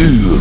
uur.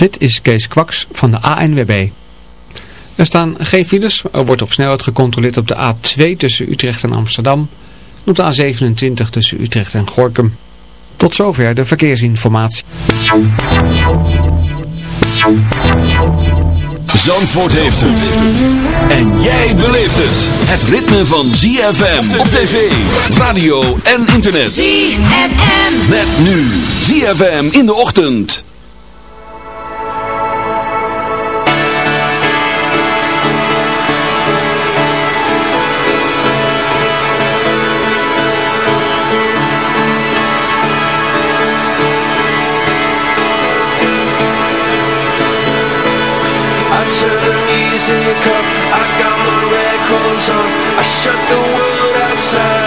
Dit is Kees Kwaks van de ANWB. Er staan geen files. Er wordt op snelheid gecontroleerd op de A2 tussen Utrecht en Amsterdam. En op de A27 tussen Utrecht en Gorkum. Tot zover de verkeersinformatie. Zandvoort heeft het. En jij beleeft het. Het ritme van ZFM op tv, radio en internet. ZFM. Met nu ZFM in de ochtend. I shut the world outside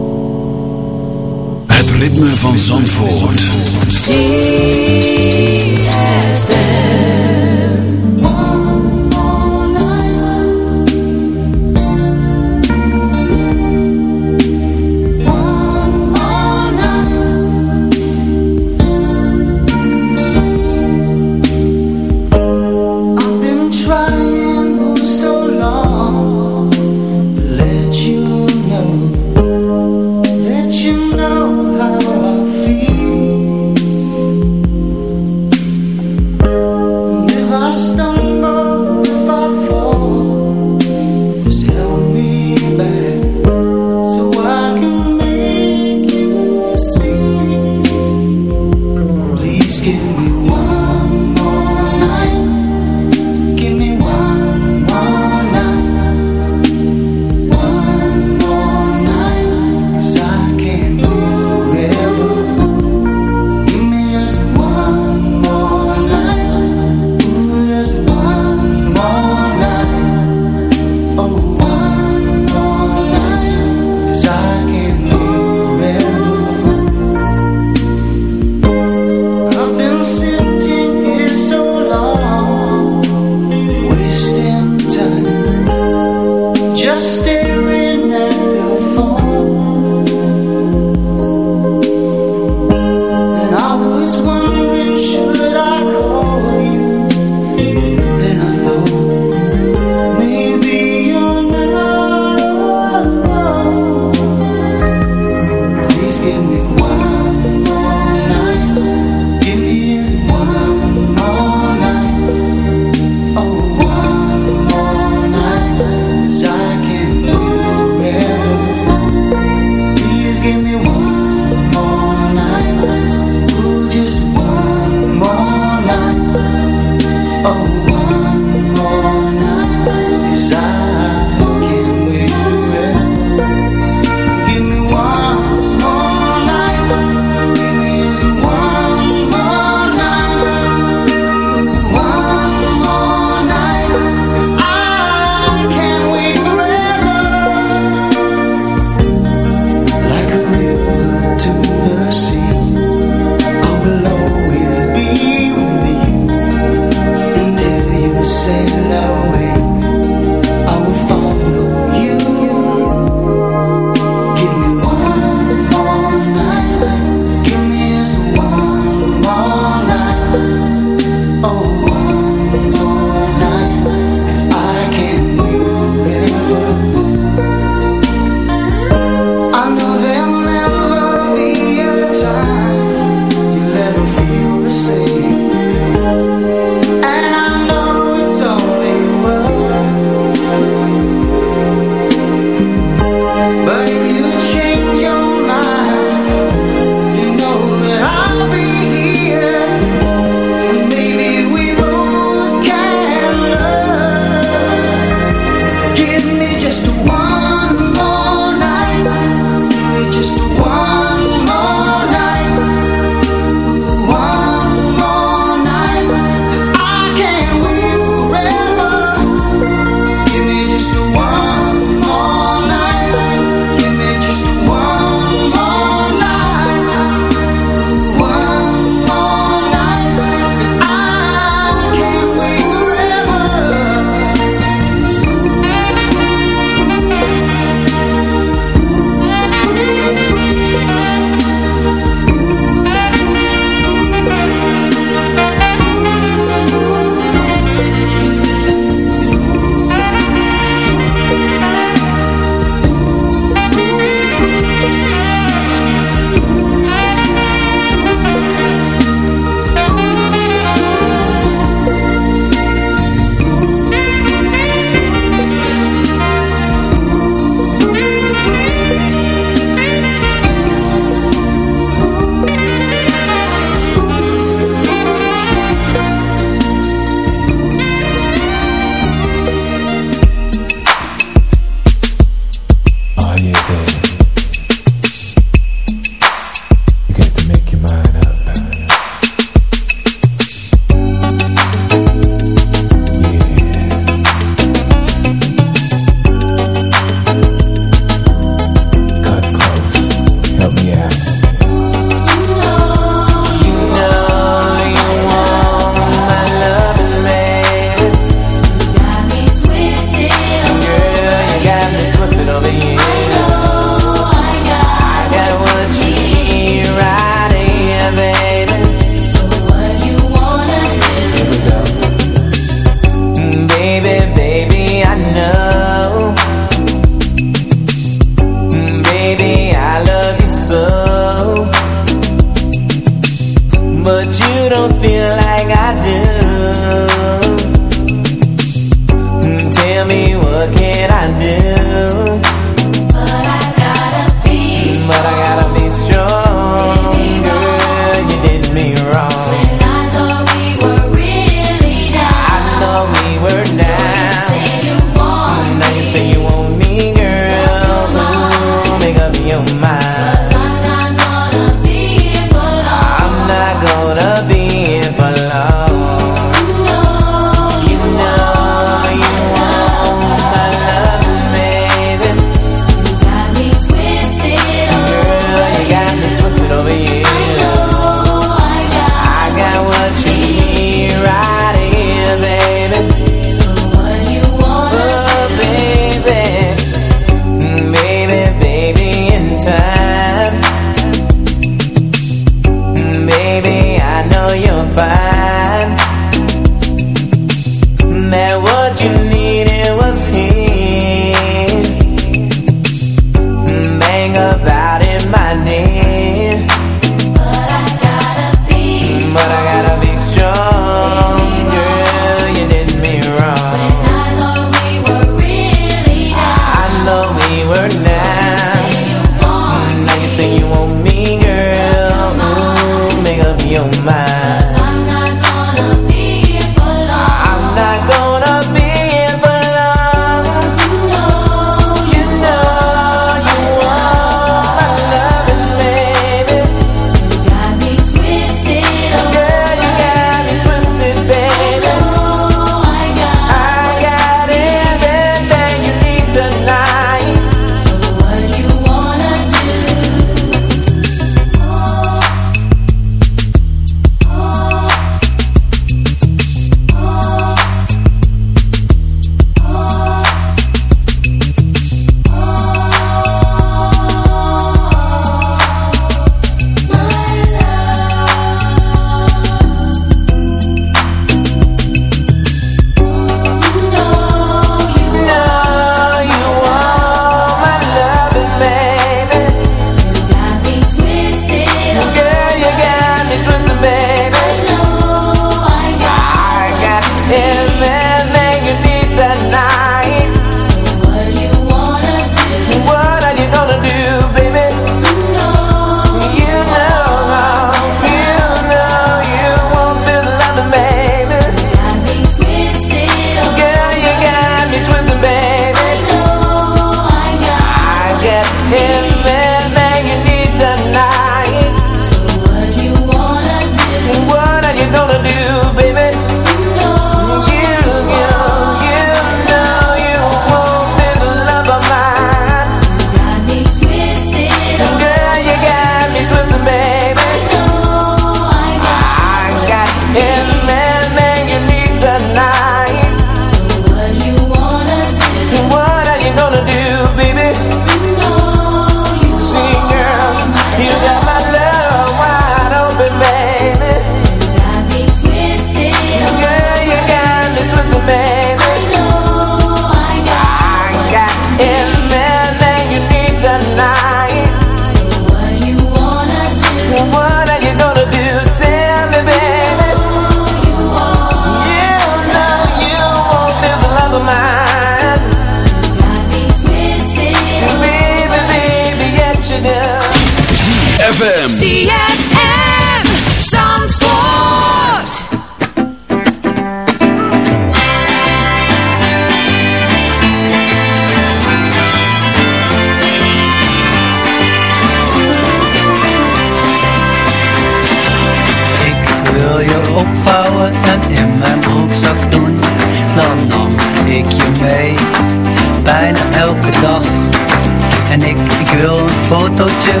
fotootje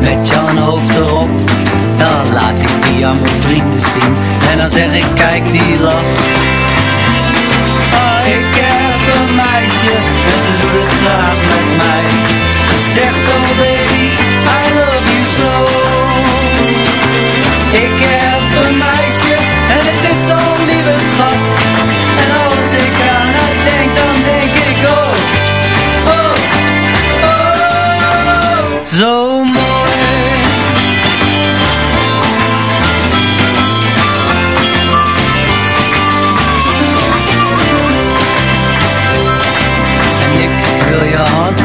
met jouw hoofd erop. Dan laat ik die aan mijn vrienden zien. En dan zeg ik kijk die lach. Ah, ik heb een meisje en ze doet het graag met mij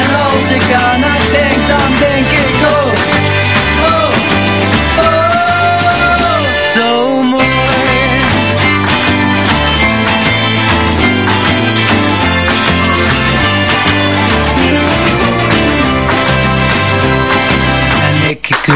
En als ik aan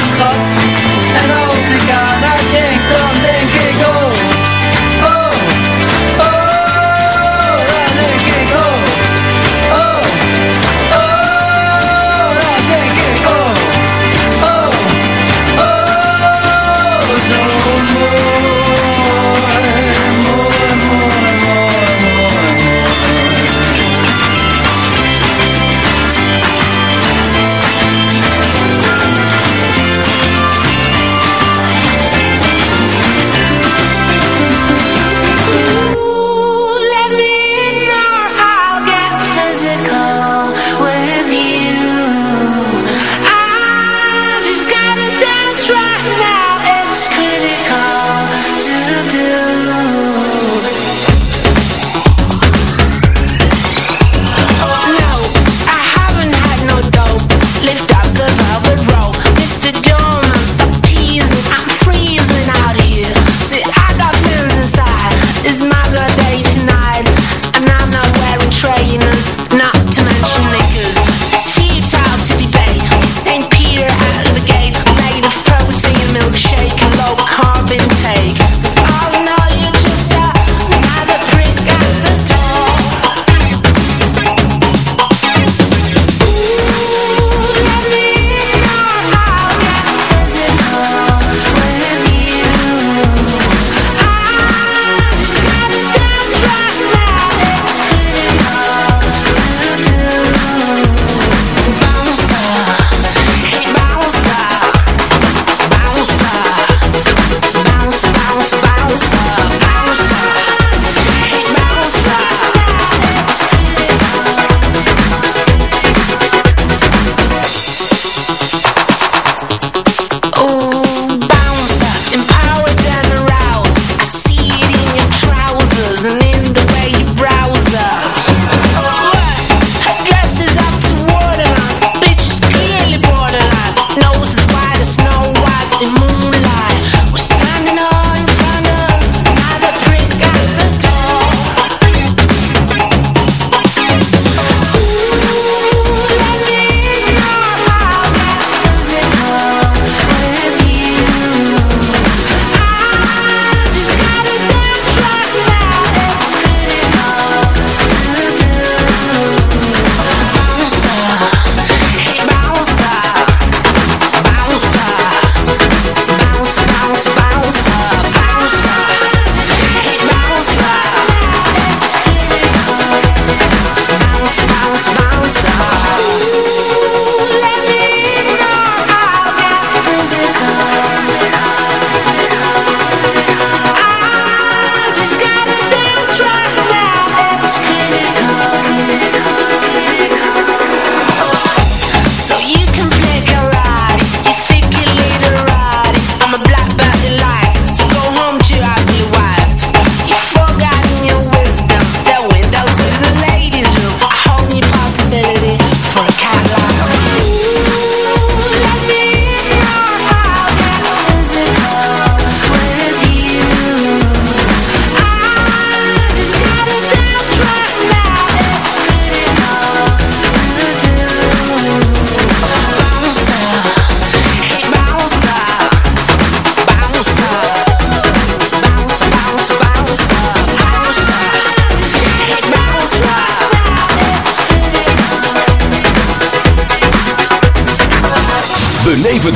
zo'n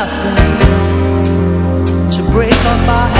nothing to break up our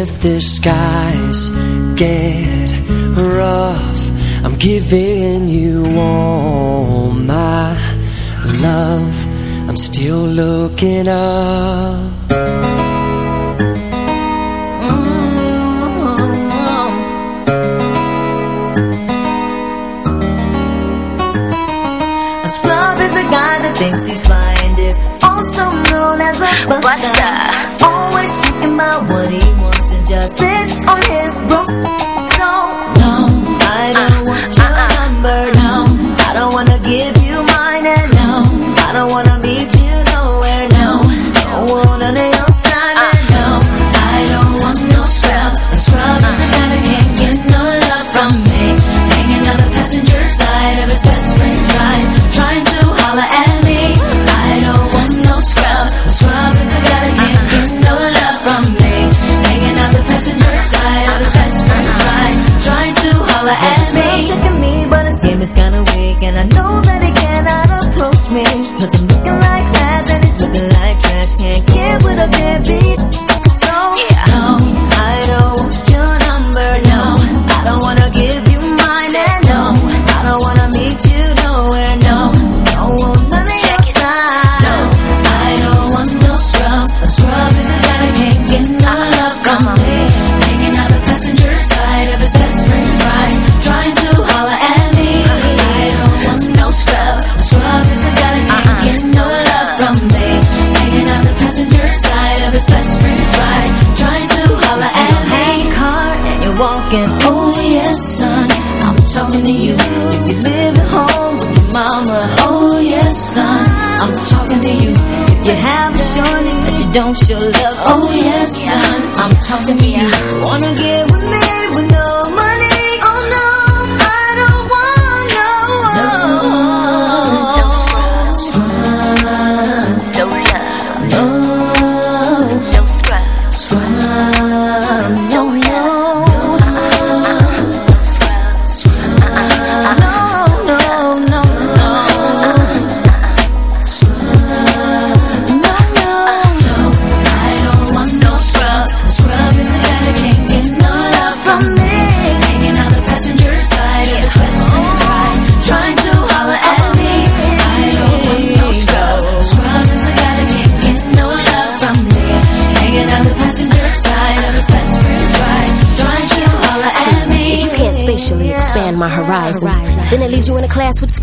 if the skies get rough I'm giving you all my love I'm still looking up thinks he's flying is also known as a buster. buster.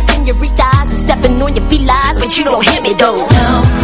my senoritas and stepping on your feet lies, but you don't hit me though. No.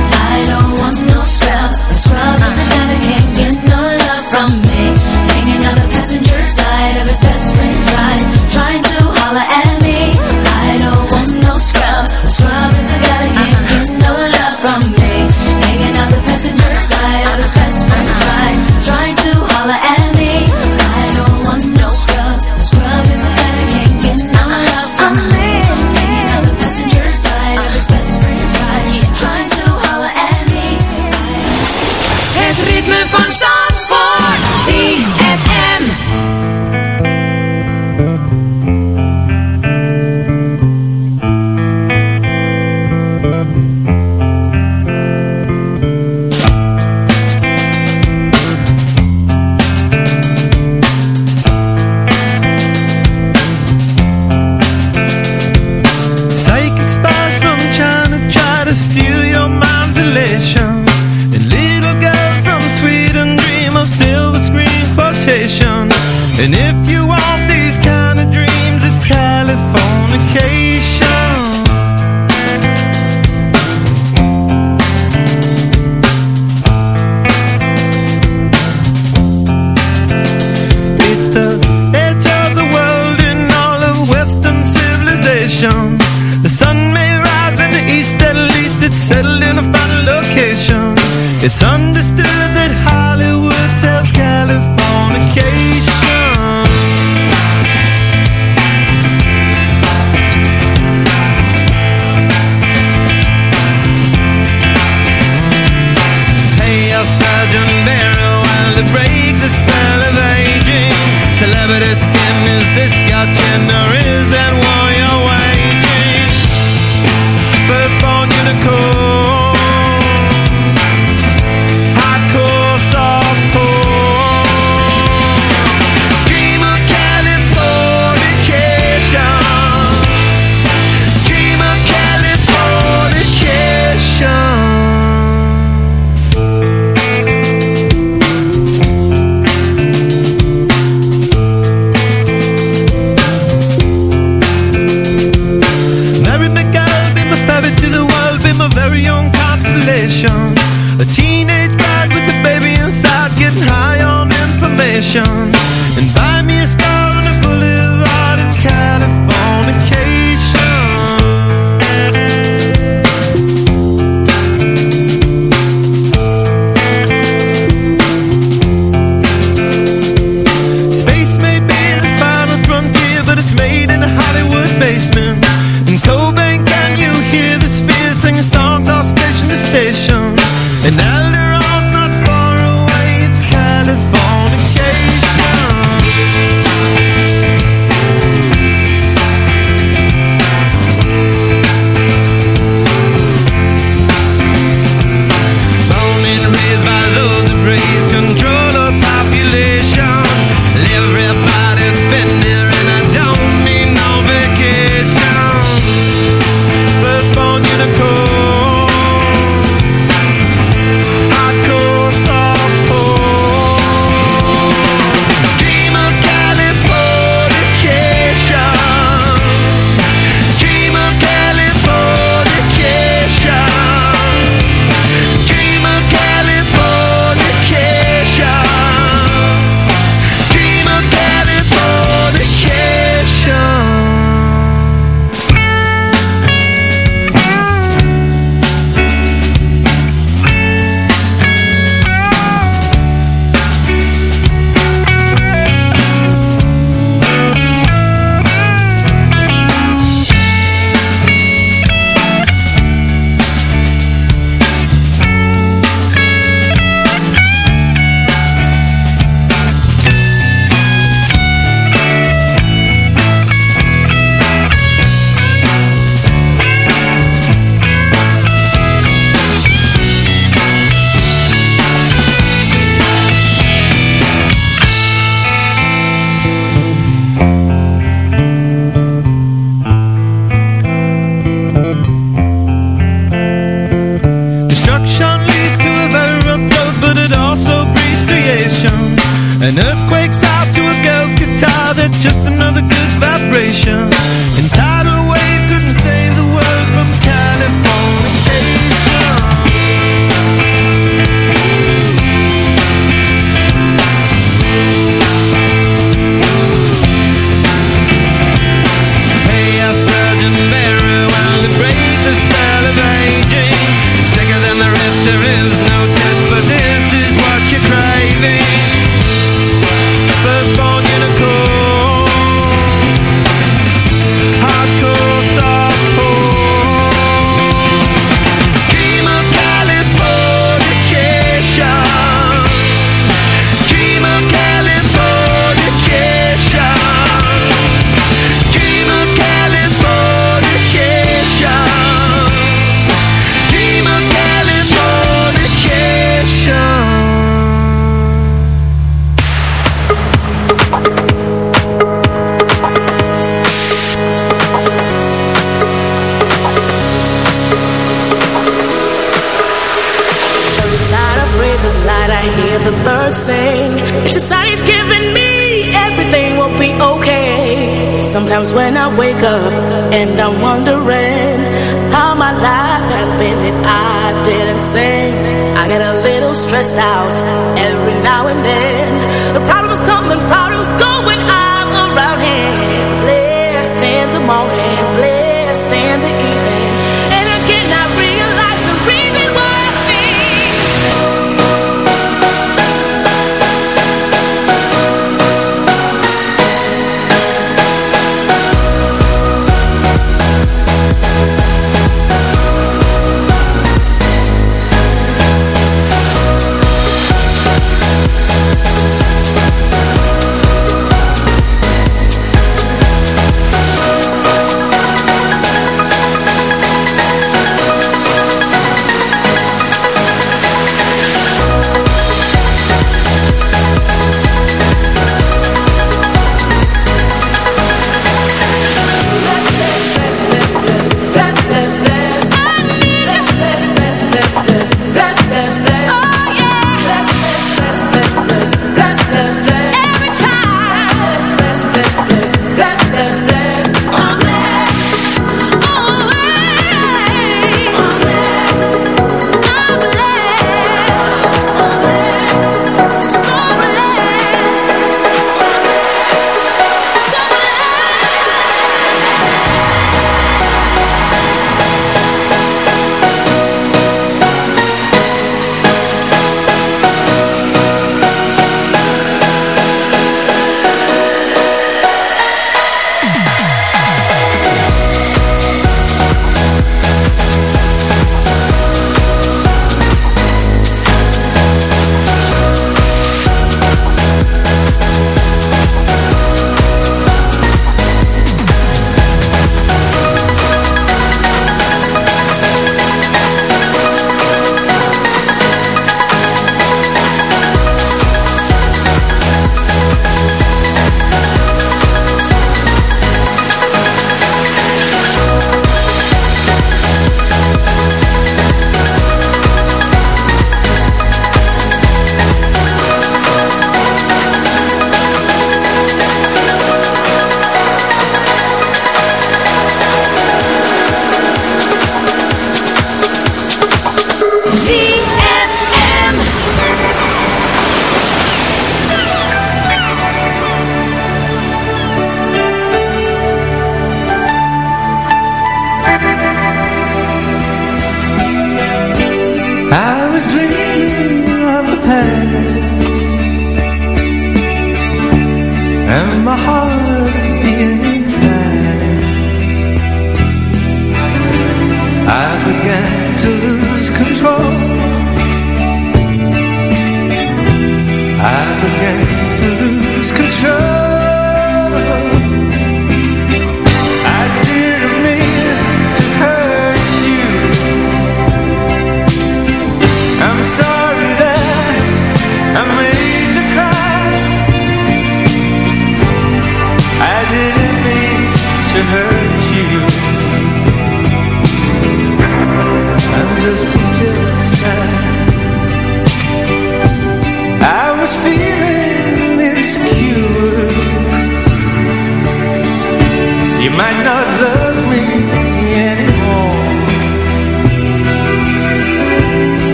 And my heart